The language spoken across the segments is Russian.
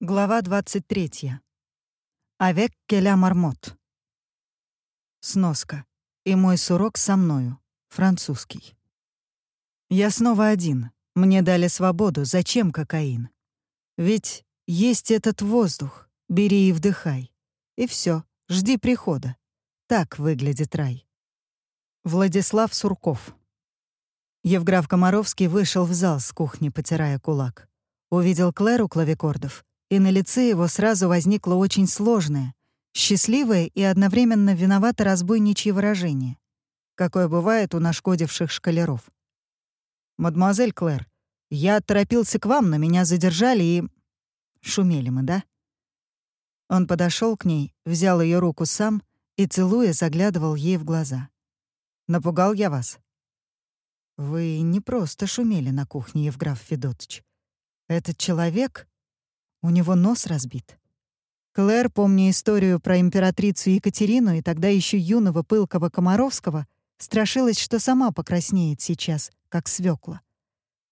Глава 23. Авек келя мармот. Сноска. И мой сурок со мною. Французский. Я снова один. Мне дали свободу. Зачем кокаин? Ведь есть этот воздух. Бери и вдыхай. И все. Жди прихода. Так выглядит рай. Владислав Сурков. Евграф Комаровский вышел в зал с кухни, потирая кулак. Увидел Клэру клавикордов и на лице его сразу возникло очень сложное, счастливое и одновременно виновато разбойничье выражение, какое бывает у нашкодивших шкалеров. «Мадемуазель Клэр, я торопился к вам, но меня задержали и...» Шумели мы, да? Он подошел к ней, взял ее руку сам и, целуя, заглядывал ей в глаза. «Напугал я вас?» «Вы не просто шумели на кухне, Евграф Федотович. Этот человек у него нос разбит. Клэр, помня историю про императрицу Екатерину и тогда еще юного пылкого Комаровского, страшилась, что сама покраснеет сейчас, как свекла.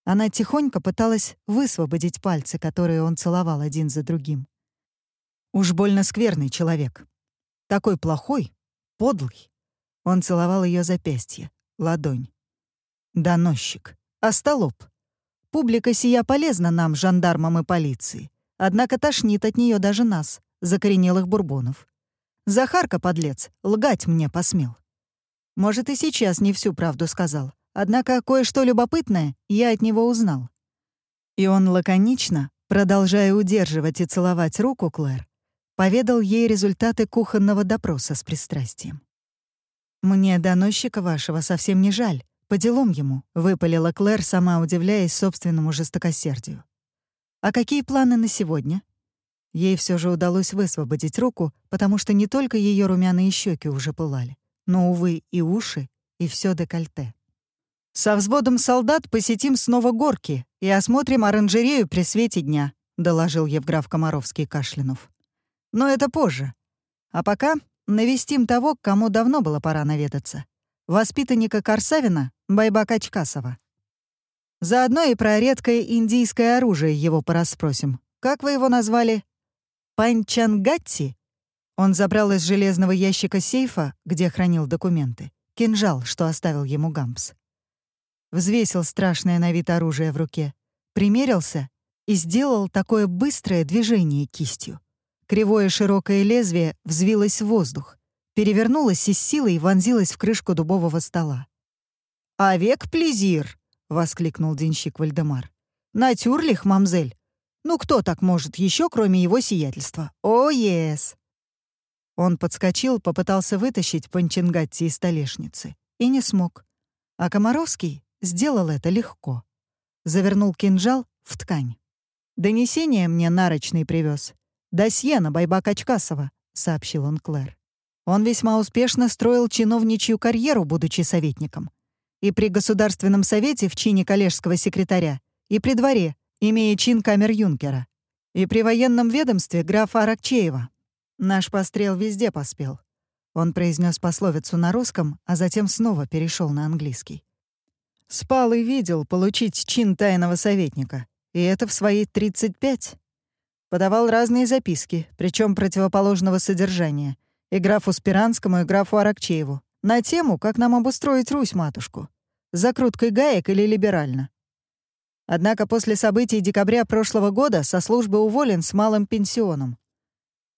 Она тихонько пыталась высвободить пальцы, которые он целовал один за другим. Уж больно скверный человек. Такой плохой, подлый. Он целовал ее запястье, ладонь. Доносчик. Остолоп. Публика сия полезна нам, жандармам и полиции. Однако тошнит от нее даже нас, закоренелых бурбонов. Захарка, подлец, лгать мне посмел. Может, и сейчас не всю правду сказал, однако кое-что любопытное я от него узнал. И он лаконично, продолжая удерживать и целовать руку Клэр, поведал ей результаты кухонного допроса с пристрастием. «Мне доносчика вашего совсем не жаль, по делам ему», — выпалила Клэр, сама удивляясь собственному жестокосердию. А какие планы на сегодня? Ей все же удалось высвободить руку, потому что не только ее румяные щеки уже пылали, но, увы, и уши, и все декольте. «Со взводом солдат посетим снова горки и осмотрим оранжерею при свете дня», — доложил Евграф Комаровский кашлянув. «Но это позже. А пока навестим того, кому давно было пора наведаться. Воспитанника Корсавина, Байбака Чкасова. Заодно и про редкое индийское оружие его пораспросим. Как вы его назвали? Панчангатти? Он забрал из железного ящика сейфа, где хранил документы, кинжал, что оставил ему Гампс. Взвесил страшное на вид оружие в руке, примерился и сделал такое быстрое движение кистью. Кривое широкое лезвие взвилось в воздух, перевернулось и с силой вонзилось в крышку дубового стола. «Авек плезир!» Воскликнул денщик Вальдемар. «Натюрлих, мамзель! Ну кто так может еще, кроме его сиятельства? О, ес!» Он подскочил, попытался вытащить Панчингатти из столешницы. И не смог. А Комаровский сделал это легко. Завернул кинжал в ткань. «Донесение мне нарочный привез. Досье на Байбака Чкасова», — сообщил он Клэр. Он весьма успешно строил чиновничью карьеру, будучи советником и при Государственном совете в чине коллежского секретаря, и при дворе, имея чин камер-юнкера, и при военном ведомстве графа Аракчеева. Наш пострел везде поспел. Он произнес пословицу на русском, а затем снова перешел на английский. Спал и видел получить чин тайного советника, и это в свои 35. Подавал разные записки, причем противоположного содержания, и графу Спиранскому, и графу Аракчееву, на тему, как нам обустроить Русь-матушку. Закруткой гаек или либерально. Однако после событий декабря прошлого года со службы уволен с малым пенсионом.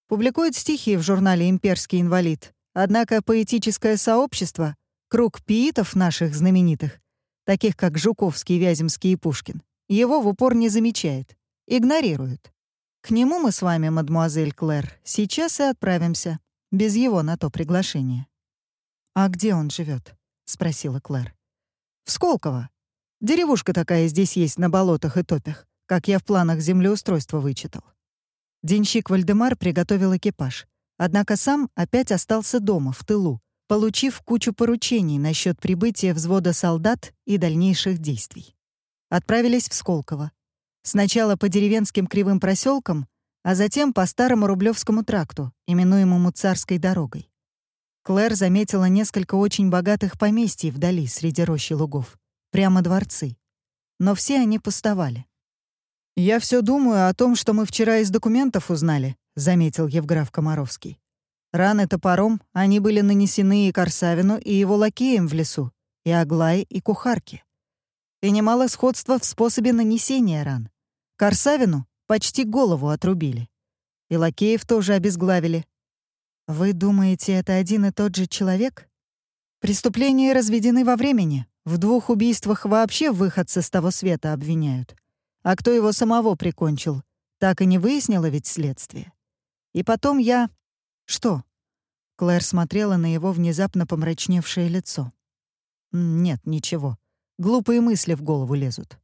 Публикует стихи в журнале «Имперский инвалид». Однако поэтическое сообщество, круг пиитов наших знаменитых, таких как Жуковский, Вяземский и Пушкин, его в упор не замечает, игнорирует. К нему мы с вами, мадмуазель Клэр, сейчас и отправимся, без его на то приглашения. «А где он живет? спросила Клэр. «В Сколково. Деревушка такая здесь есть на болотах и топях, как я в планах землеустройства вычитал». Денщик Вальдемар приготовил экипаж, однако сам опять остался дома, в тылу, получив кучу поручений насчет прибытия взвода солдат и дальнейших действий. Отправились в Сколково. Сначала по деревенским кривым проселкам, а затем по старому Рублевскому тракту, именуемому Царской дорогой. Клэр заметила несколько очень богатых поместий вдали, среди рощи лугов. Прямо дворцы. Но все они пустовали. «Я все думаю о том, что мы вчера из документов узнали», — заметил Евграф Комаровский. Раны топором, они были нанесены и Корсавину, и его лакеям в лесу, и Аглае, и Кухарке. И немало сходства в способе нанесения ран. Корсавину почти голову отрубили. И лакеев тоже обезглавили. Вы думаете, это один и тот же человек? Преступления разведены во времени. В двух убийствах вообще выходцы с того света обвиняют. А кто его самого прикончил, так и не выяснило ведь следствие. И потом я... Что? Клэр смотрела на его внезапно помрачневшее лицо. Нет, ничего. Глупые мысли в голову лезут.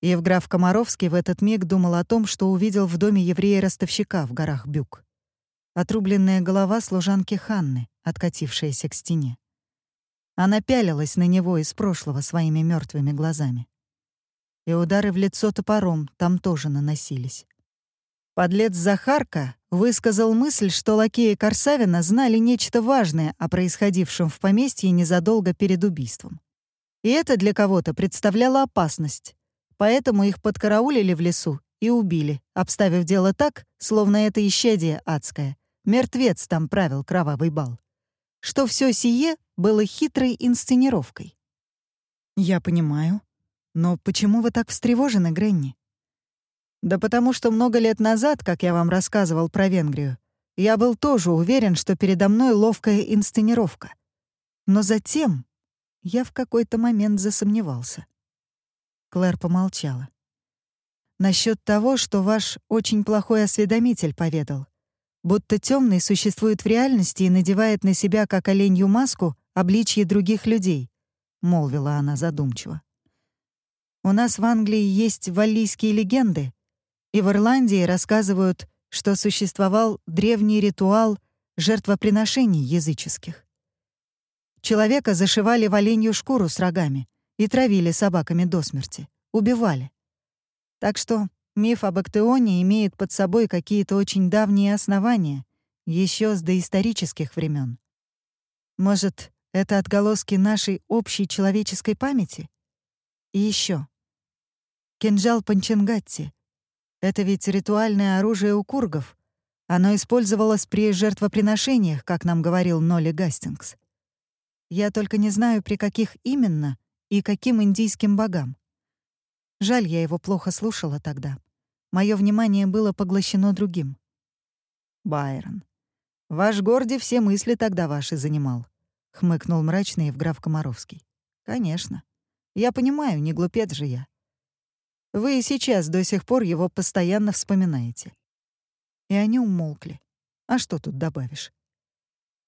Евграф Комаровский в этот миг думал о том, что увидел в доме еврея-ростовщика в горах Бюк. Отрубленная голова служанки Ханны, откатившаяся к стене. Она пялилась на него из прошлого своими мертвыми глазами и удары в лицо топором там тоже наносились. Подлец Захарка высказал мысль, что лакеи Корсавина знали нечто важное о происходившем в поместье незадолго перед убийством. И это для кого-то представляло опасность, поэтому их подкараулили в лесу и убили, обставив дело так, словно это исчадие адское. Мертвец там правил кровавый бал. Что все сие было хитрой инсценировкой. «Я понимаю», но почему вы так встревожены, Гренни? Да потому что много лет назад, как я вам рассказывал про Венгрию, я был тоже уверен, что передо мной ловкая инсценировка. Но затем я в какой-то момент засомневался. Клэр помолчала. Насчет того, что ваш очень плохой осведомитель поведал, будто темный существует в реальности и надевает на себя, как оленью маску, обличье других людей, — молвила она задумчиво. У нас в Англии есть валлийские легенды, и в Ирландии рассказывают, что существовал древний ритуал жертвоприношений языческих. Человека зашивали в оленью шкуру с рогами и травили собаками до смерти, убивали. Так что миф об Актеоне имеет под собой какие-то очень давние основания, еще с доисторических времен. Может, это отголоски нашей общей человеческой памяти? И еще. Кинжал Панченгатти. Это ведь ритуальное оружие у кургов. Оно использовалось при жертвоприношениях, как нам говорил Нолли Гастингс. Я только не знаю, при каких именно и каким индийским богам. Жаль, я его плохо слушала тогда. Мое внимание было поглощено другим. Байрон. Ваш Горди все мысли тогда ваши занимал, — хмыкнул мрачный Евграф Комаровский. Конечно. Я понимаю, не глупец же я. Вы и сейчас до сих пор его постоянно вспоминаете. И они умолкли. А что тут добавишь?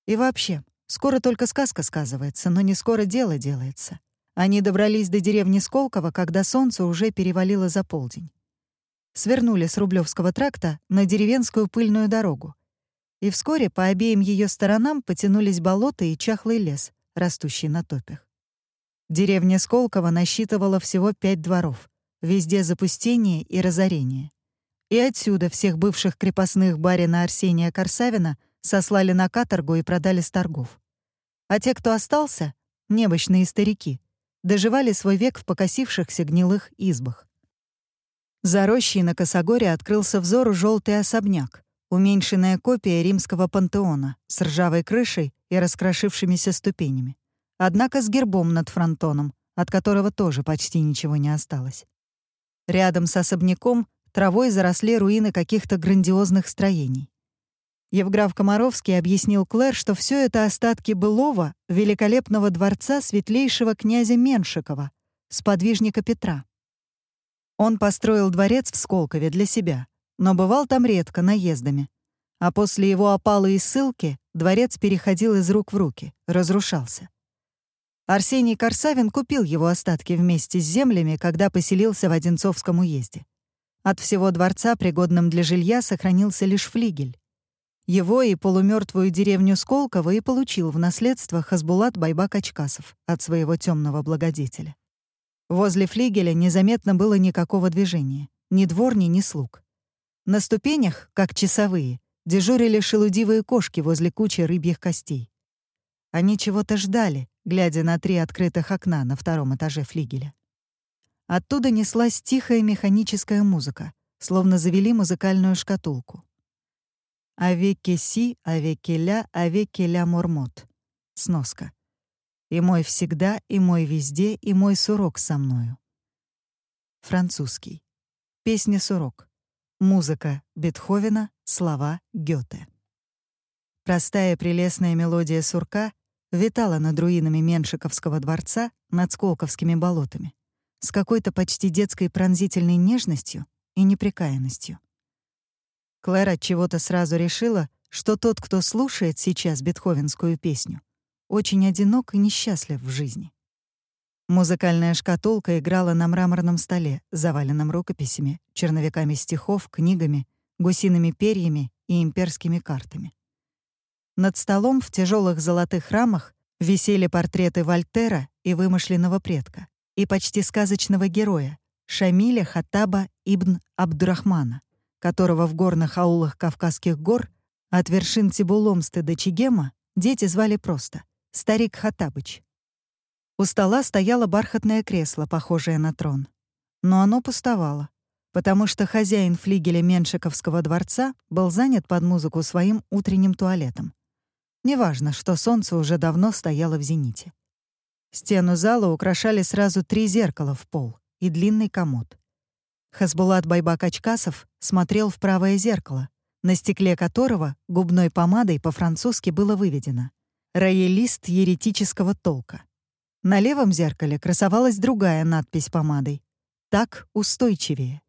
И вообще, скоро только сказка сказывается, но не скоро дело делается. Они добрались до деревни Сколково, когда солнце уже перевалило за полдень. Свернули с Рублевского тракта на деревенскую пыльную дорогу. И вскоре по обеим ее сторонам потянулись болота и чахлый лес, растущий на топях. Деревня Сколково насчитывала всего пять дворов. Везде запустение и разорение. И отсюда всех бывших крепостных барина Арсения Корсавина сослали на каторгу и продали с торгов. А те, кто остался, небочные старики, доживали свой век в покосившихся гнилых избах. За рощей на Косогоре открылся взору желтый особняк, уменьшенная копия римского пантеона с ржавой крышей и раскрошившимися ступенями. Однако с гербом над фронтоном, от которого тоже почти ничего не осталось. Рядом с особняком травой заросли руины каких-то грандиозных строений. Евграф Комаровский объяснил Клэр, что все это остатки былого, великолепного дворца светлейшего князя Меншикова, сподвижника Петра. Он построил дворец в Сколкове для себя, но бывал там редко, наездами. А после его опалы и ссылки дворец переходил из рук в руки, разрушался. Арсений Корсавин купил его остатки вместе с землями, когда поселился в Одинцовском уезде. От всего дворца, пригодным для жилья, сохранился лишь флигель. Его и полумертвую деревню Сколково и получил в наследство Хасбулат Байбак-Ачкасов от своего темного благодетеля. Возле флигеля незаметно было никакого движения, ни дворни, ни слуг. На ступенях, как часовые, дежурили шелудивые кошки возле кучи рыбьих костей. Они чего-то ждали, глядя на три открытых окна на втором этаже флигеля. Оттуда неслась тихая механическая музыка, словно завели музыкальную шкатулку. «Авеке си, авеке ля, авеке ля мормот». Сноска. «И мой всегда, и мой везде, и мой сурок со мною». Французский. Песня «Сурок». Музыка Бетховена, слова Гёте. Простая прелестная мелодия сурка витала над руинами Меншиковского дворца, над Сколковскими болотами, с какой-то почти детской пронзительной нежностью и непрекаянностью. Клэр от чего-то сразу решила, что тот, кто слушает сейчас бетховенскую песню, очень одинок и несчастлив в жизни. Музыкальная шкатулка играла на мраморном столе, заваленном рукописями, черновиками стихов, книгами, гусиными перьями и имперскими картами. Над столом в тяжелых золотых рамах висели портреты Вольтера и вымышленного предка, и почти сказочного героя Шамиля Хаттаба ибн Абдурахмана, которого в горных аулах Кавказских гор от вершин Тибуломсты до Чигема дети звали просто «Старик Хаттабыч». У стола стояло бархатное кресло, похожее на трон. Но оно пустовало, потому что хозяин флигеля Меншиковского дворца был занят под музыку своим утренним туалетом. Неважно, что солнце уже давно стояло в зените. Стену зала украшали сразу три зеркала в пол и длинный комод. Хасбулат Байбак-Ачкасов смотрел в правое зеркало, на стекле которого губной помадой по-французски было выведено «Роялист еретического толка». На левом зеркале красовалась другая надпись помадой. «Так устойчивее».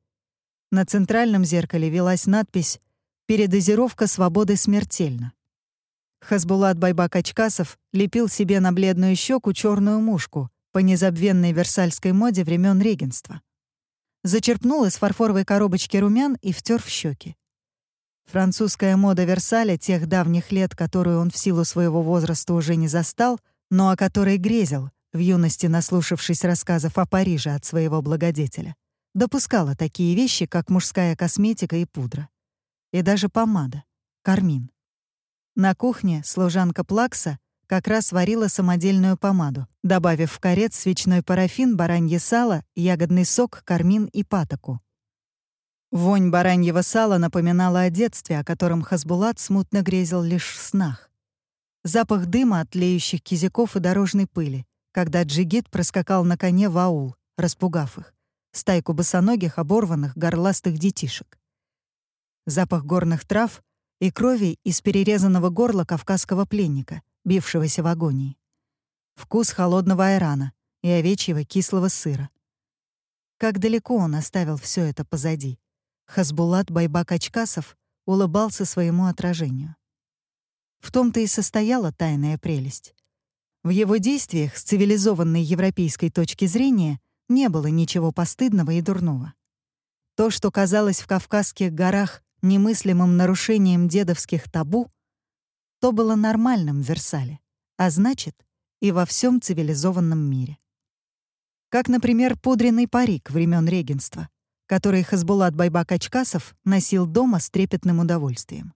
На центральном зеркале велась надпись «Передозировка свободы смертельна». Хасбулат Байбак-Ачкасов лепил себе на бледную щеку черную мушку по незабвенной версальской моде времен регенства. Зачерпнул из фарфоровой коробочки румян и втер в щеки. Французская мода Версаля тех давних лет, которую он в силу своего возраста уже не застал, но о которой грезил, в юности наслушавшись рассказов о Париже от своего благодетеля, допускала такие вещи, как мужская косметика и пудра. И даже помада, кармин. На кухне служанка Плакса как раз варила самодельную помаду, добавив в корец свечной парафин, баранье сало, ягодный сок, кармин и патоку. Вонь бараньего сала напоминала о детстве, о котором Хасбулат смутно грезил лишь в снах. Запах дыма от тлеющих кизиков и дорожной пыли, когда джигит проскакал на коне в аул, распугав их, стайку босоногих, оборванных, горластых детишек. Запах горных трав и крови из перерезанного горла кавказского пленника, бившегося в агонии. Вкус холодного айрана и овечьего кислого сыра. Как далеко он оставил все это позади. Хасбулат Байбак-Ачкасов улыбался своему отражению. В том-то и состояла тайная прелесть. В его действиях с цивилизованной европейской точки зрения не было ничего постыдного и дурного. То, что казалось в Кавказских горах немыслимым нарушением дедовских табу, то было нормальным в Версале, а значит, и во всем цивилизованном мире. Как, например, пудренный парик времен регенства, который Хасбулат Байбак-Ачкасов носил дома с трепетным удовольствием.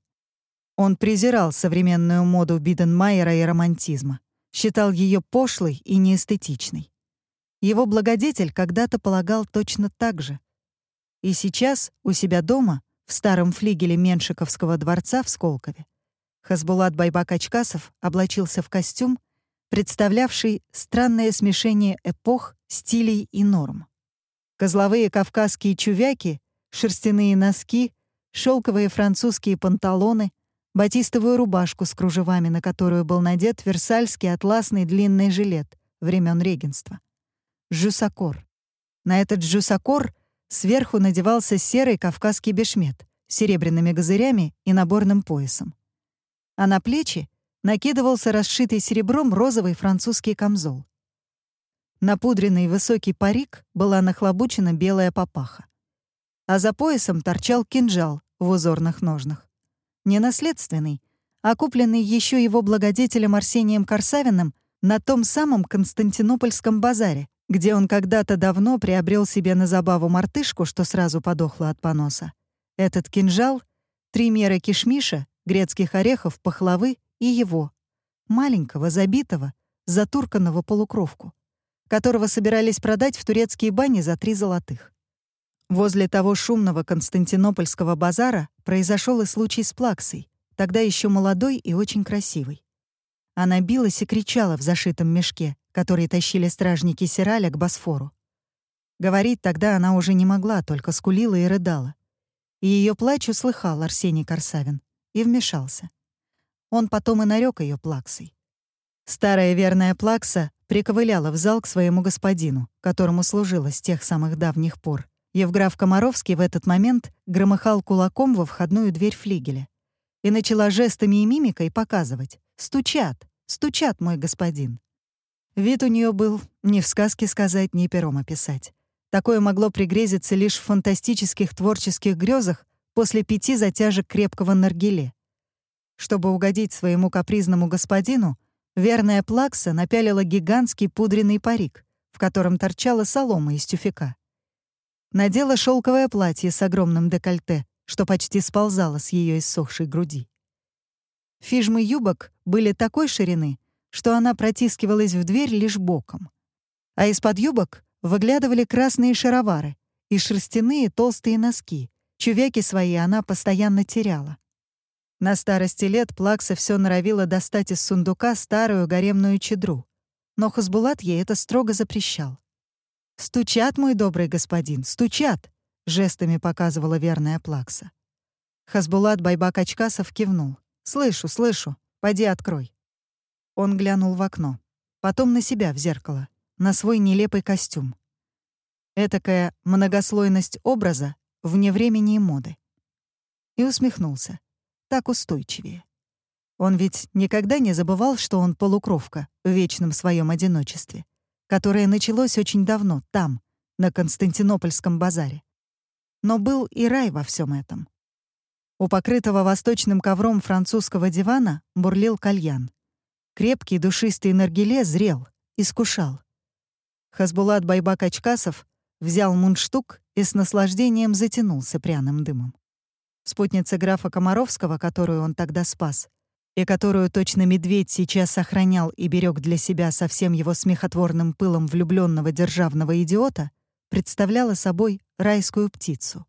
Он презирал современную моду Биденмайера и романтизма, считал ее пошлой и неэстетичной. Его благодетель когда-то полагал точно так же. И сейчас у себя дома, в старом флигеле Меншиковского дворца в Сколкове, Хасбулат Байбак-Ачкасов облачился в костюм, представлявший странное смешение эпох, стилей и норм. Козловые кавказские чувяки, шерстяные носки, шелковые французские панталоны — батистовую рубашку с кружевами, на которую был надет версальский атласный длинный жилет времен регенства. Жусакор. На этот жусакор сверху надевался серый кавказский бешмет с серебряными газырями и наборным поясом. А на плечи накидывался расшитый серебром розовый французский камзол. На пудренный высокий парик была нахлобучена белая папаха. А за поясом торчал кинжал в узорных ножнах не наследственный, а купленный еще его благодетелем Арсением Корсавиным на том самом Константинопольском базаре, где он когда-то давно приобрел себе на забаву мартышку, что сразу подохла от поноса. Этот кинжал, три меры кишмиша, грецких орехов, пахлавы и его, маленького, забитого, затурканного полукровку. Которого собирались продать в турецкие бани за три золотых. Возле того шумного константинопольского базара произошел и случай с Плаксой, тогда еще молодой и очень красивой. Она билась и кричала в зашитом мешке, который тащили стражники Сираля к Босфору. Говорить тогда она уже не могла, только скулила и рыдала. И ее плач услыхал Арсений Корсавин и вмешался. Он потом и нарек ее плаксой. Старая верная плакса приковыляла в зал к своему господину, которому служила с тех самых давних пор. Евграф Комаровский в этот момент громыхал кулаком во входную дверь флигеля и начала жестами и мимикой показывать «Стучат! Стучат, мой господин!» Вид у нее был ни в сказке сказать, ни пером описать. Такое могло пригрезиться лишь в фантастических творческих грезах после пяти затяжек крепкого наргиле. Чтобы угодить своему капризному господину, верная Плакса напялила гигантский пудренный парик, в котором торчала солома из тюфяка. Надела шелковое платье с огромным декольте, что почти сползало с ее иссохшей груди. Фижмы юбок были такой ширины, что она протискивалась в дверь лишь боком. А из-под юбок выглядывали красные шаровары и шерстяные толстые носки. Чувяки свои она постоянно теряла. На старости лет Плакса все норовила достать из сундука старую гаремную чедру, но Хазбулат ей это строго запрещал. «Стучат, мой добрый господин, стучат!» — жестами показывала верная Плакса. Хазбулат Байбак Ачкасов кивнул. «Слышу, слышу. Пойди открой». Он глянул в окно, потом на себя в зеркало, на свой нелепый костюм. Этакая многослойность образа вне времени и моды. И усмехнулся. Так устойчивее. Он ведь никогда не забывал, что он полукровка в вечном своем одиночестве, которое началось очень давно, там, на Константинопольском базаре. Но был и рай во всем этом. У покрытого восточным ковром французского дивана бурлил кальян. Крепкий душистый наргиле зрел, искушал. Хасбулат Байбак Ачкасов взял мундштук и с наслаждением затянулся пряным дымом. Спутница графа Комаровского, которую он тогда спас, и которую точно медведь сейчас сохранял и берег для себя со всем его смехотворным пылом влюбленного державного идиота, представляла собой райскую птицу.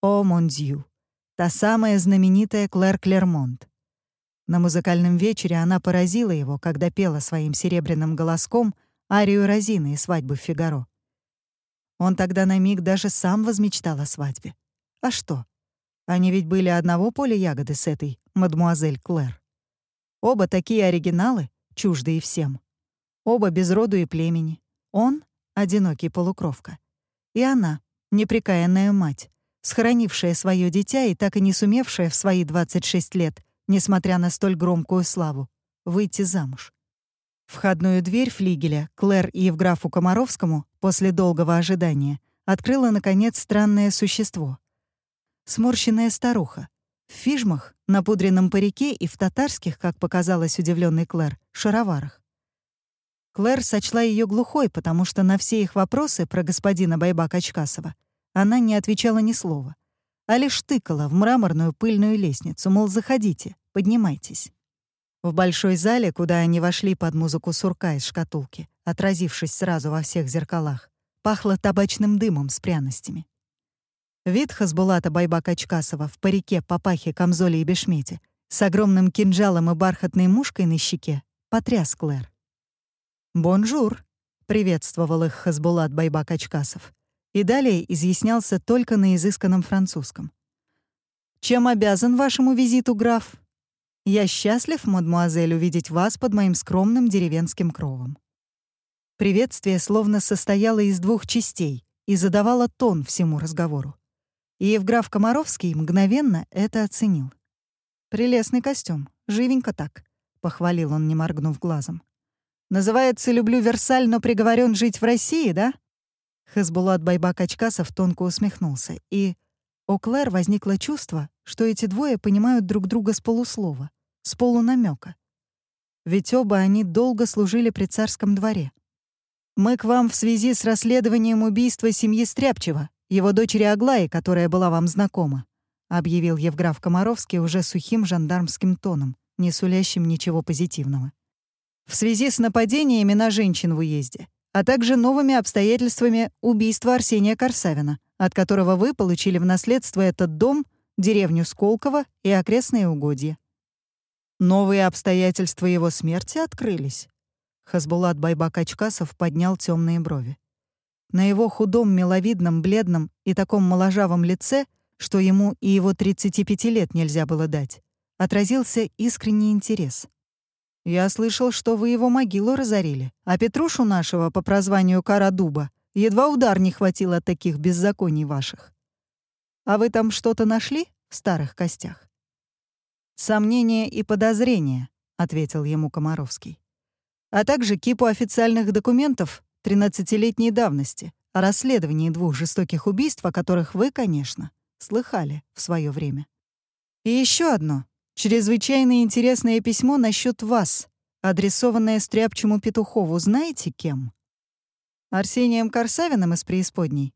О, Мондью! Та самая знаменитая Клэр Клермонт. На музыкальном вечере она поразила его, когда пела своим серебряным голоском арию Розины из свадьбы Фигаро. Он тогда на миг даже сам возмечтал о свадьбе. А что? Они ведь были одного поля ягоды с этой мадмуазель Клэр. Оба такие оригиналы, чуждые всем. Оба без роду и племени. Он — одинокий полукровка. И она — неприкаянная мать, схоронившая свое дитя и так и не сумевшая в свои 26 лет несмотря на столь громкую славу, выйти замуж. Входную дверь флигеля Клэр и Евграфу Комаровскому после долгого ожидания открыла, наконец, странное существо. Сморщенная старуха. В фижмах, на пудренном парике и в татарских, как показалось удивленный Клэр, шароварах. Клэр сочла ее глухой, потому что на все их вопросы про господина Байбак-Ачкасова она не отвечала ни слова — а лишь тыкала в мраморную пыльную лестницу, мол, заходите, поднимайтесь. В большой зале, куда они вошли под музыку сурка из шкатулки, отразившись сразу во всех зеркалах, пахло табачным дымом с пряностями. Вид Хасбулата Байбака-Чкасова в парике, папахе, камзоле и бешмете с огромным кинжалом и бархатной мушкой на щеке потряс Клэр. «Bonjour!» — приветствовал их Хасбулат Байбак-Ачкасов и далее изъяснялся только на изысканном французском. «Чем обязан вашему визиту, граф? Я счастлив, мадмуазель, увидеть вас под моим скромным деревенским кровом». Приветствие словно состояло из двух частей и задавало тон всему разговору. И Евграф Комаровский мгновенно это оценил. «Прелестный костюм, живенько так», — похвалил он, не моргнув глазом. «Называется «Люблю Версаль, но приговорен жить в России», да?» Хазбулат Байбак Ачкасов тонко усмехнулся, и у Клэр возникло чувство, что эти двое понимают друг друга с полуслова, с полунамека. Ведь оба они долго служили при царском дворе. «Мы к вам в связи с расследованием убийства семьи Стряпчева, его дочери Аглаи, которая была вам знакома», объявил Евграф Комаровский уже сухим жандармским тоном, не сулящим ничего позитивного. «В связи с нападениями на женщин в уезде а также новыми обстоятельствами убийства Арсения Корсавина, от которого вы получили в наследство этот дом, деревню Сколково и окрестные угодья. Новые обстоятельства его смерти открылись. Хасбулат Байбак-Ачкасов поднял темные брови. На его худом, миловидном, бледном и таком моложавом лице, что ему и его 35 лет нельзя было дать, отразился искренний интерес. «Я слышал, что вы его могилу разорили, а Петрушу нашего по прозванию Карадуба едва удар не хватило от таких беззаконий ваших. А вы там что-то нашли в старых костях?» «Сомнения и подозрения», — ответил ему Комаровский. «А также кипу официальных документов, 13-летней давности о расследовании двух жестоких убийств, о которых вы, конечно, слыхали в свое время. И еще одно, чрезвычайно интересное письмо насчет вас, адресованное Стряпчему Петухову, знаете кем? Арсением Корсавиным из преисподней?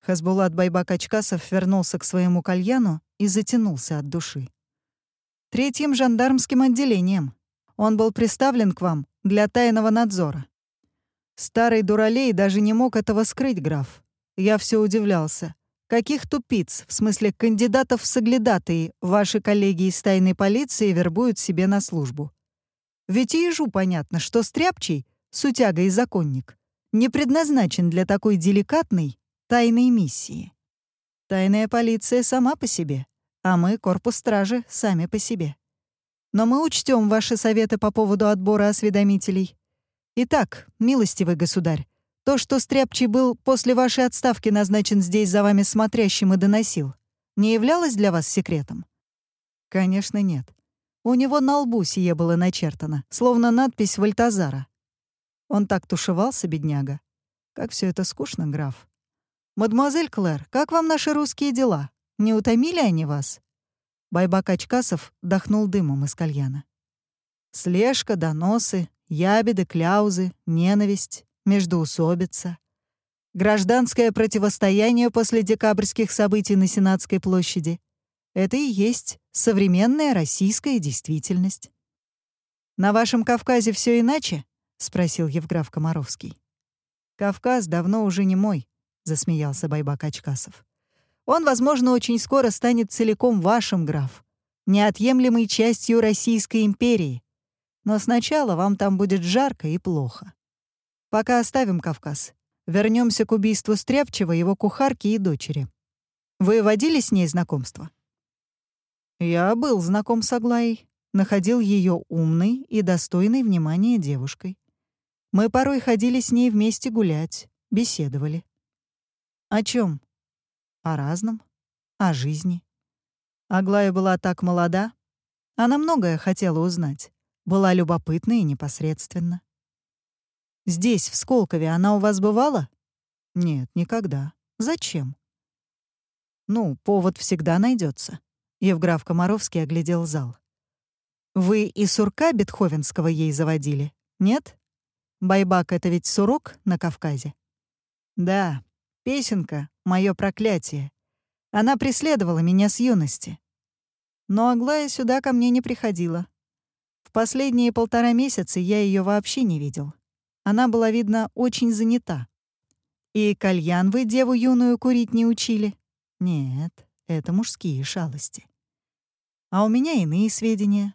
Хасбулат Байбак-Ачкасов вернулся к своему кальяну и затянулся от души. Третьим жандармским отделением. Он был приставлен к вам для тайного надзора. Старый дуралей даже не мог этого скрыть, граф. Я все удивлялся. Каких тупиц, в смысле кандидатов в соглядатые, ваши коллеги из тайной полиции вербуют себе на службу? Ведь и ежу понятно, что Стряпчий, сутяга и законник, не предназначен для такой деликатной тайной миссии. Тайная полиция сама по себе, а мы, корпус стражи, сами по себе. Но мы учтем ваши советы по поводу отбора осведомителей. Итак, милостивый государь, то, что Стряпчий был после вашей отставки назначен здесь за вами смотрящим и доносил, не являлось для вас секретом? Конечно, нет. У него на лбу сие было начертано, словно надпись Вальтазара. Он так тушевался, бедняга. Как все это скучно, граф. «Мадемуазель Клэр, как вам наши русские дела? Не утомили они вас?» Байбак Ачкасов дохнул дымом из кальяна. Слежка, доносы, ябеды, кляузы, ненависть, междоусобица. Гражданское противостояние после декабрьских событий на Сенатской площади — это и есть современная российская действительность. «На вашем Кавказе все иначе?» — спросил Евграф Комаровский. «Кавказ давно уже не мой», — засмеялся Байбак Ачкасов. «Он, возможно, очень скоро станет целиком вашим, граф, неотъемлемой частью Российской империи, но сначала вам там будет жарко и плохо. Пока оставим Кавказ. Вернемся к убийству Стряпчева, его кухарки и дочери. Вы водили с ней знакомство? Я был знаком с Аглаей, находил ее умной и достойной внимания девушкой. Мы порой ходили с ней вместе гулять, беседовали. О чем? О разном. О жизни. Аглая была так молода. Она многое хотела узнать. Была любопытна и непосредственна. «Здесь, в Сколкове, она у вас бывала?» «Нет, никогда. Зачем?» «Ну, повод всегда найдется. Евграф Комаровский оглядел зал. «Вы и сурка Бетховенского ей заводили, нет? Байбак — это ведь сурок на Кавказе?» «Да, песенка — мое проклятие. Она преследовала меня с юности. Но Аглая сюда ко мне не приходила. В последние полтора месяца я ее вообще не видел. Она была, видно, очень занята. И кальян вы деву юную курить не учили? Нет, это мужские шалости. А у меня иные сведения.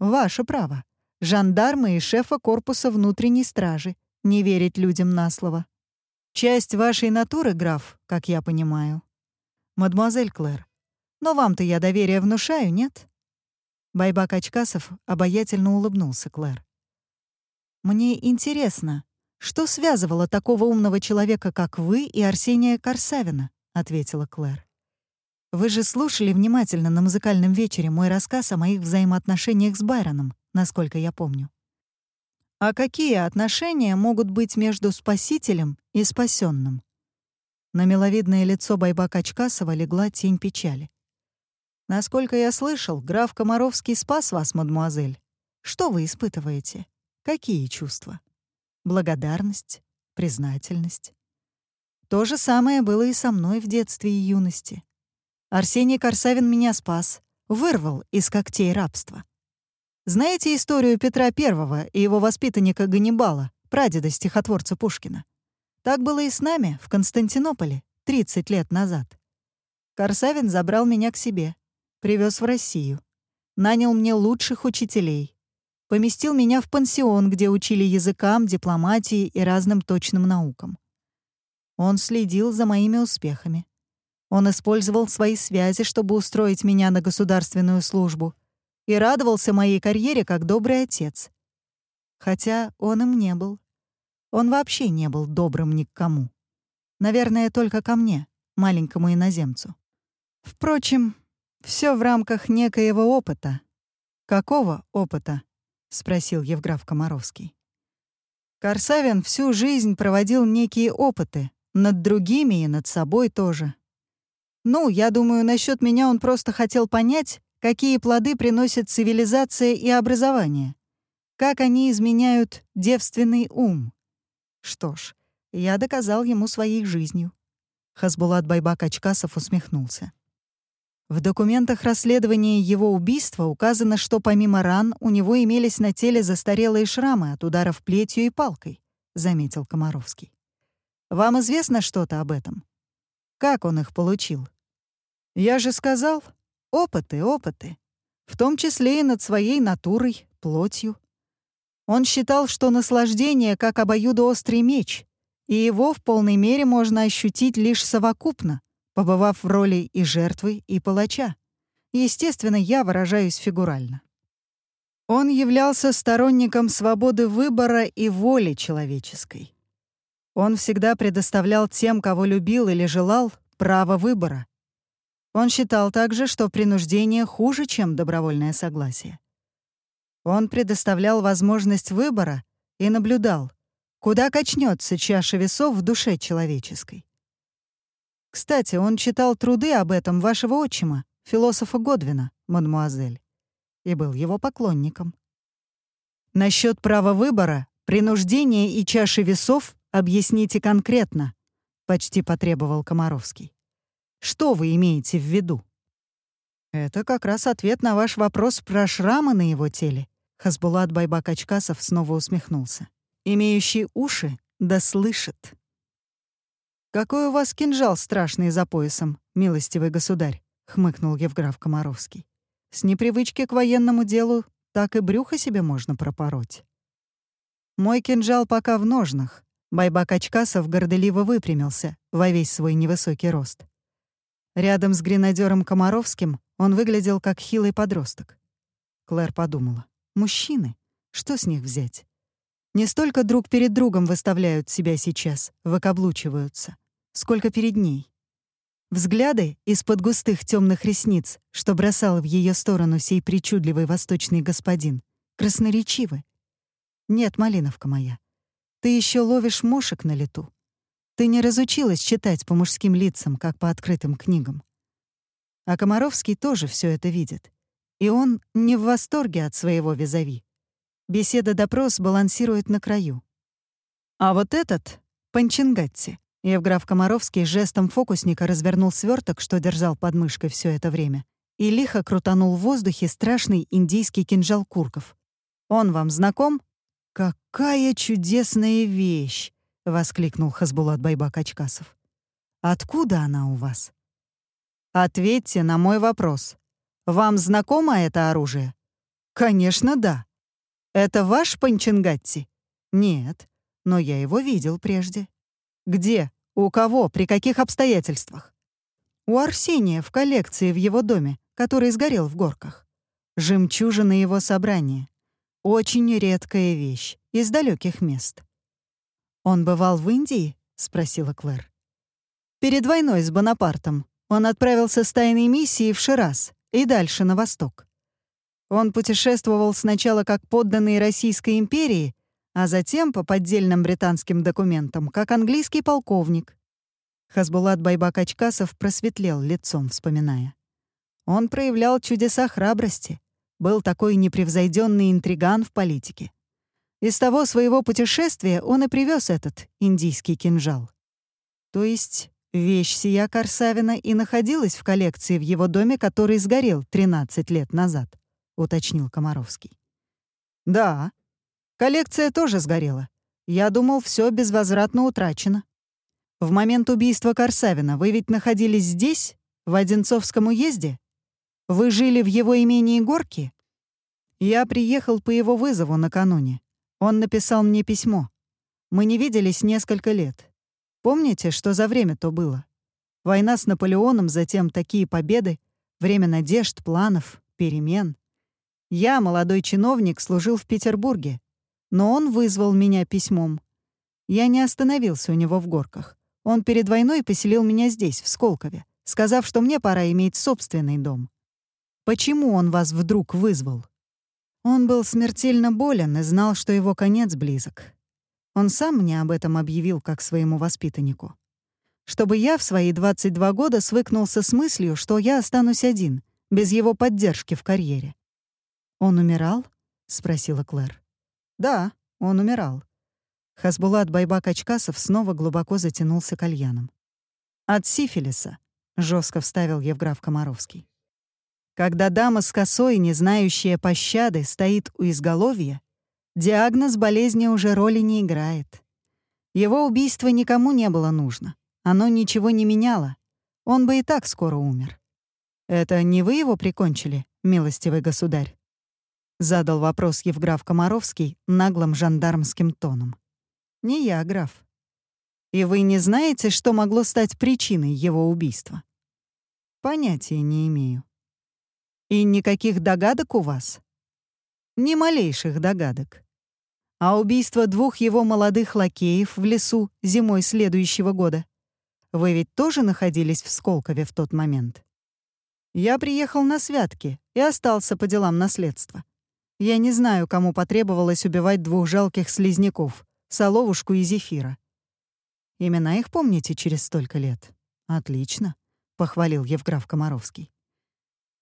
Ваше право. Жандармы и шефа корпуса внутренней стражи. Не верить людям на слово. Часть вашей натуры, граф, как я понимаю. Мадемуазель Клэр, но вам-то я доверие внушаю, нет? Байбак Ачкасов обаятельно улыбнулся Клэр. «Мне интересно, что связывало такого умного человека, как вы, и Арсения Корсавина?» — ответила Клэр. «Вы же слушали внимательно на музыкальном вечере мой рассказ о моих взаимоотношениях с Байроном, насколько я помню. А какие отношения могут быть между спасителем и спасенным? На миловидное лицо Байбака Чкасова легла тень печали. Насколько я слышал, граф Комаровский спас вас, мадемуазель. Что вы испытываете? Какие чувства? Благодарность? Признательность? То же самое было и со мной в детстве и юности. Арсений Корсавин меня спас, вырвал из когтей рабства. Знаете историю Петра I и его воспитанника Ганнибала, прадеда стихотворца Пушкина. Так было и с нами в Константинополе 30 лет назад. Корсавин забрал меня к себе, привез в Россию, нанял мне лучших учителей, поместил меня в пансион, где учили языкам, дипломатии и разным точным наукам. Он следил за моими успехами. Он использовал свои связи, чтобы устроить меня на государственную службу, и радовался моей карьере как добрый отец. Хотя он им не был. Он вообще не был добрым ни к кому. Наверное, только ко мне, маленькому иноземцу. Впрочем, все в рамках некоего опыта. Какого опыта? спросил Евграф Комаровский. Корсавин всю жизнь проводил некие опыты над другими и над собой тоже. Ну, я думаю, насчет меня он просто хотел понять, какие плоды приносят цивилизация и образование, как они изменяют девственный ум. Что ж, я доказал ему своей жизнью. Хасбулат Байбак Ачкасов усмехнулся. В документах расследования его убийства указано, что помимо ран у него имелись на теле застарелые шрамы от ударов плетью и палкой, заметил Комаровский. Вам известно что-то об этом? Как он их получил? Я же сказал, опыты, опыты. В том числе и над своей натурой, плотью. Он считал, что наслаждение как обоюдоострый меч, и его в полной мере можно ощутить лишь совокупно, побывав в роли и жертвы, и палача. Естественно, я выражаюсь фигурально. Он являлся сторонником свободы выбора и воли человеческой. Он всегда предоставлял тем, кого любил или желал, право выбора. Он считал также, что принуждение хуже, чем добровольное согласие. Он предоставлял возможность выбора и наблюдал, куда качнется чаша весов в душе человеческой. Кстати, он читал труды об этом вашего отчима, философа Годвина, мадмуазель, и был его поклонником. Насчет права выбора, принуждения и чаши весов объясните конкретно, почти потребовал Комаровский. Что вы имеете в виду? Это как раз ответ на ваш вопрос про шрамы на его теле. Хасбулат Байбак-Ачкасов снова усмехнулся. Имеющий уши да слышит. «Какой у вас кинжал страшный за поясом, милостивый государь?» — хмыкнул Евграф Комаровский. «С непривычки к военному делу так и брюхо себе можно пропороть». «Мой кинжал пока в ножнах». Байбак Ачкасов горделиво выпрямился во весь свой невысокий рост. Рядом с гренадером Комаровским он выглядел как хилый подросток. Клэр подумала. «Мужчины? Что с них взять?» Не столько друг перед другом выставляют себя сейчас, выкаблучиваются, сколько перед ней. Взгляды из-под густых темных ресниц, что бросал в ее сторону сей причудливый восточный господин, красноречивы. Нет, Малиновка моя, ты еще ловишь мошек на лету. Ты не разучилась читать по мужским лицам, как по открытым книгам. А Комаровский тоже все это видит. И он не в восторге от своего визави. Беседа-допрос балансирует на краю. А вот этот — Панчингатти. Евграф Комаровский жестом фокусника развернул сверток, что держал под мышкой все это время, и лихо крутанул в воздухе страшный индийский кинжал курков. «Он вам знаком?» «Какая чудесная вещь!» — воскликнул Хасбулат Байбак Ачкасов. «Откуда она у вас?» «Ответьте на мой вопрос. Вам знакомо это оружие?» «Конечно, да. «Это ваш Панчингатти?» «Нет, но я его видел прежде». «Где? У кого? При каких обстоятельствах?» «У Арсения в коллекции в его доме, который сгорел в горках. Жемчужина его собрания. Очень редкая вещь, из далеких мест». «Он бывал в Индии?» — спросила Клэр. «Перед войной с Бонапартом он отправился с тайной миссией в Шираз и дальше на восток. Он путешествовал сначала как подданный Российской империи, а затем, по поддельным британским документам, как английский полковник. Хасбулат Байбак-Ачкасов просветлел лицом, вспоминая. Он проявлял чудеса храбрости, был такой непревзойденный интриган в политике. Из того своего путешествия он и привез этот индийский кинжал. То есть вещь сия Корсавина и находилась в коллекции в его доме, который сгорел 13 лет назад уточнил Комаровский. Да, коллекция тоже сгорела. Я думал, все безвозвратно утрачено. В момент убийства Корсавина вы ведь находились здесь, в Одинцовском уезде? Вы жили в его имении Горки? Я приехал по его вызову накануне. Он написал мне письмо. Мы не виделись несколько лет. Помните, что за время то было? Война с Наполеоном, затем такие победы, время надежд, планов, перемен. Я, молодой чиновник, служил в Петербурге, но он вызвал меня письмом. Я не остановился у него в горках. Он перед войной поселил меня здесь, в Сколкове, сказав, что мне пора иметь собственный дом. Почему он вас вдруг вызвал? Он был смертельно болен и знал, что его конец близок. Он сам мне об этом объявил как своему воспитаннику. Чтобы я в свои 22 года свыкнулся с мыслью, что я останусь один, без его поддержки в карьере. «Он умирал?» — спросила Клэр. «Да, он умирал». Хасбулат Байбак-Ачкасов снова глубоко затянулся кальяном. «От сифилиса», — жестко вставил Евграф Комаровский. «Когда дама с косой, не знающая пощады, стоит у изголовья, диагноз болезни уже роли не играет. Его убийство никому не было нужно. Оно ничего не меняло. Он бы и так скоро умер. Это не вы его прикончили, милостивый государь? Задал вопрос Евграф Комаровский наглым жандармским тоном. «Не я, граф. И вы не знаете, что могло стать причиной его убийства?» «Понятия не имею». «И никаких догадок у вас?» «Ни малейших догадок. А убийство двух его молодых лакеев в лесу зимой следующего года? Вы ведь тоже находились в Сколкове в тот момент?» «Я приехал на святки и остался по делам наследства. Я не знаю, кому потребовалось убивать двух жалких слизняков — Соловушку и Зефира. Имена их помните через столько лет? Отлично, — похвалил Евграф Комаровский.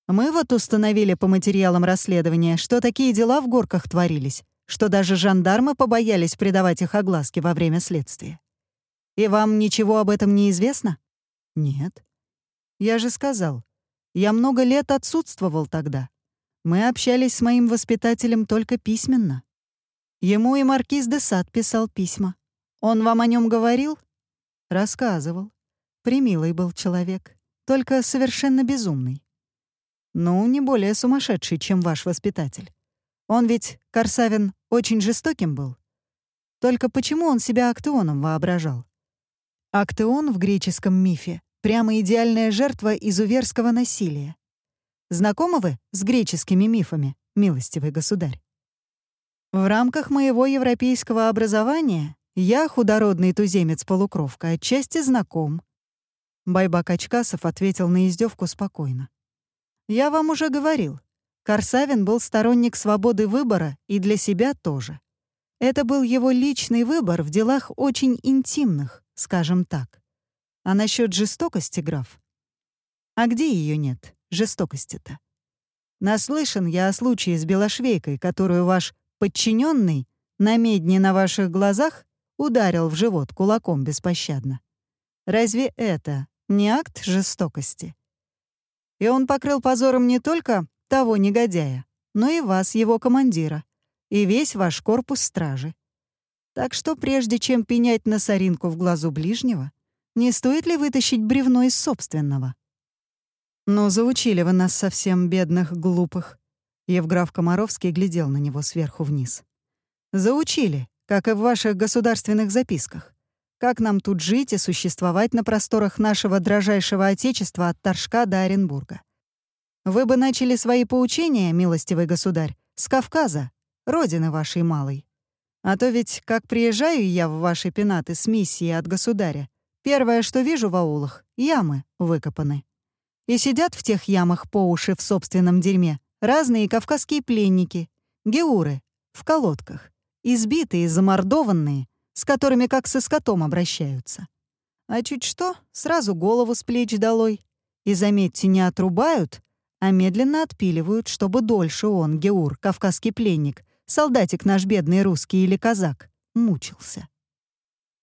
Мы вот установили по материалам расследования, что такие дела в горках творились, что даже жандармы побоялись придавать их огласке во время следствия. И вам ничего об этом не известно? Нет. Я же сказал, я много лет отсутствовал тогда. Мы общались с моим воспитателем только письменно. Ему и маркиз де Сад писал письма. Он вам о нем говорил? Рассказывал. Примилый был человек, только совершенно безумный. Ну, не более сумасшедший, чем ваш воспитатель. Он ведь, Корсавин, очень жестоким был. Только почему он себя Актеоном воображал? Актеон в греческом мифе — прямо идеальная жертва изуверского насилия. Знакомы вы с греческими мифами, милостивый государь? В рамках моего европейского образования я, худородный туземец-полукровка, отчасти знаком. Байбак Ачкасов ответил на издевку спокойно. Я вам уже говорил, Корсавин был сторонник свободы выбора и для себя тоже. Это был его личный выбор в делах очень интимных, скажем так. А насчет жестокости, граф? А где ее нет? Жестокости-то. Наслышан я о случае с белошвейкой, которую ваш подчиненный на медне на ваших глазах ударил в живот кулаком беспощадно. Разве это не акт жестокости? И он покрыл позором не только того негодяя, но и вас, его командира, и весь ваш корпус стражи. Так что прежде чем пенять на соринку в глазу ближнего, не стоит ли вытащить бревно из собственного? «Ну, заучили вы нас совсем, бедных, глупых». Евграф Комаровский глядел на него сверху вниз. «Заучили, как и в ваших государственных записках. Как нам тут жить и существовать на просторах нашего дрожайшего Отечества от Торжка до Оренбурга. Вы бы начали свои поучения, милостивый государь, с Кавказа, родины вашей малой. А то ведь, как приезжаю я в ваши пенаты с миссией от государя, первое, что вижу в аулах — ямы выкопаны. И сидят в тех ямах по уши в собственном дерьме разные кавказские пленники, геуры, в колодках, избитые, замордованные, с которыми как со скотом обращаются. А чуть что, сразу голову с плеч долой. И, заметьте, не отрубают, а медленно отпиливают, чтобы дольше он, Геур, кавказский пленник, солдатик наш бедный русский или казак, мучился.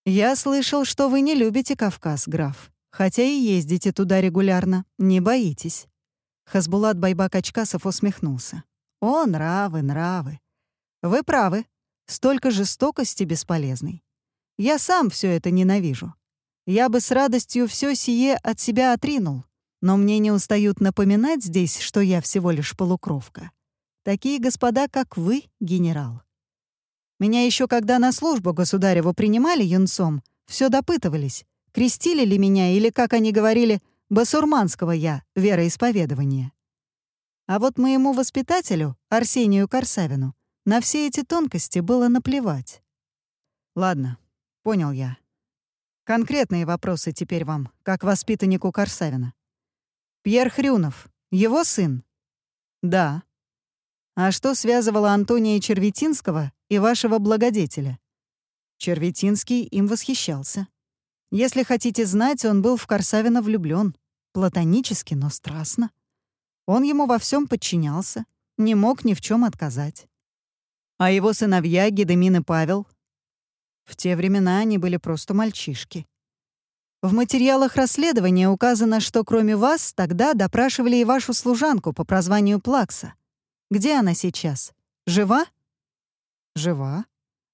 «Я слышал, что вы не любите Кавказ, граф», Хотя и ездите туда регулярно, не боитесь». Хасбулат Байбак Ачкасов усмехнулся. «О, нравы, нравы. Вы правы. столько жестокости бесполезной. Я сам все это ненавижу. Я бы с радостью все сие от себя отринул, но мне не устают напоминать здесь, что я всего лишь полукровка. Такие господа, как вы, генерал. Меня еще когда на службу государеву принимали юнцом, все допытывались, крестили ли меня или, как они говорили, басурманского я, вероисповедования. А вот моему воспитателю, Арсению Корсавину, на все эти тонкости было наплевать. Ладно, понял я. Конкретные вопросы теперь вам, как воспитаннику Корсавина. Пьер Хрюнов, его сын? Да. А что связывало Антония Черветинского и вашего благодетеля? Черветинский им восхищался. Если хотите знать, он был в Корсавина влюблен, платонически, но страстно. Он ему во всем подчинялся, не мог ни в чем отказать. А его сыновья Гедемин и Павел? В те времена они были просто мальчишки. В материалах расследования указано, что кроме вас тогда допрашивали и вашу служанку по прозванию Плакса. Где она сейчас? Жива? Жива.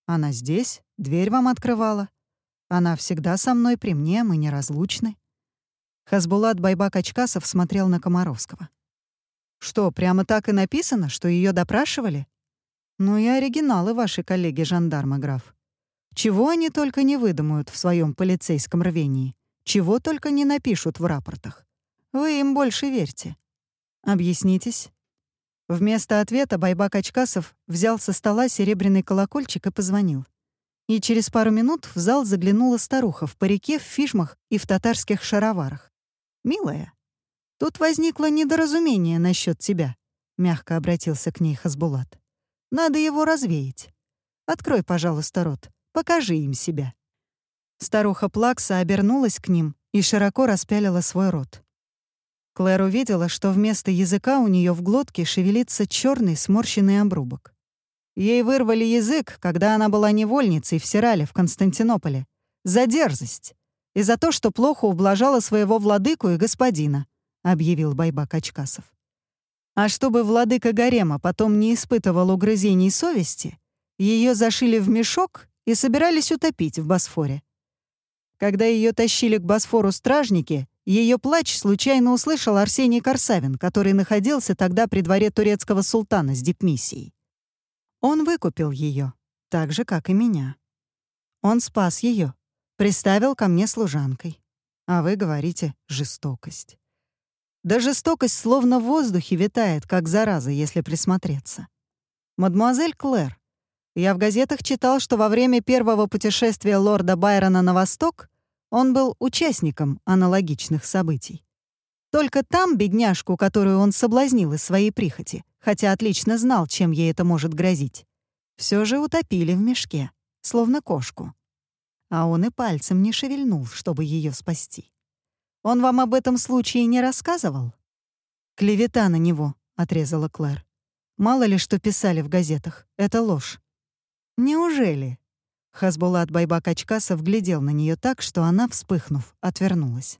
Она здесь, дверь вам открывала. Она всегда со мной при мне, мы неразлучны. Хасбулат Байбак-Ачкасов смотрел на Комаровского. Что, прямо так и написано, что ее допрашивали? Ну и оригиналы ваши коллеги-жандармы, граф. Чего они только не выдумают в своем полицейском рвении, чего только не напишут в рапортах. Вы им больше верьте. Объяснитесь. Вместо ответа Байбак Ачкасов взял со стола серебряный колокольчик и позвонил. И через пару минут в зал заглянула старуха в парике, в фишмах и в татарских шароварах. «Милая, Тут возникло недоразумение насчет тебя», — мягко обратился к ней Хасбулат. «Надо его развеять. Открой, пожалуйста, рот, покажи им себя». Старуха Плакса обернулась к ним и широко распялила свой рот. Клэр увидела, что вместо языка у нее в глотке шевелится черный сморщенный обрубок. Ей вырвали язык, когда она была невольницей в Сирале в Константинополе. За дерзость. И за то, что плохо ублажала своего владыку и господина. — объявил Байбак Ачкасов. А чтобы владыка Гарема потом не испытывал угрызений совести, ее зашили в мешок и собирались утопить в Босфоре. Когда ее тащили к Босфору стражники, ее плач случайно услышал Арсений Корсавин, который находился тогда при дворе турецкого султана с дипмиссией. Он выкупил ее, так же, как и меня. Он спас ее, приставил ко мне служанкой. А вы говорите «жестокость». Да жестокость словно в воздухе витает, как зараза, если присмотреться. Мадемуазель Клэр, я в газетах читал, что во время первого путешествия лорда Байрона на восток он был участником аналогичных событий. Только там бедняжку, которую он соблазнил из своей прихоти, хотя отлично знал, чем ей это может грозить, все же утопили в мешке, словно кошку. А он и пальцем не шевельнул, чтобы ее спасти. Он вам об этом случае не рассказывал?» «Клевета на него», — отрезала Клэр. «Мало ли что писали в газетах. Это ложь». «Неужели?» Хасбулат Байбак Ачкасов глядел на нее так, что она, вспыхнув, отвернулась.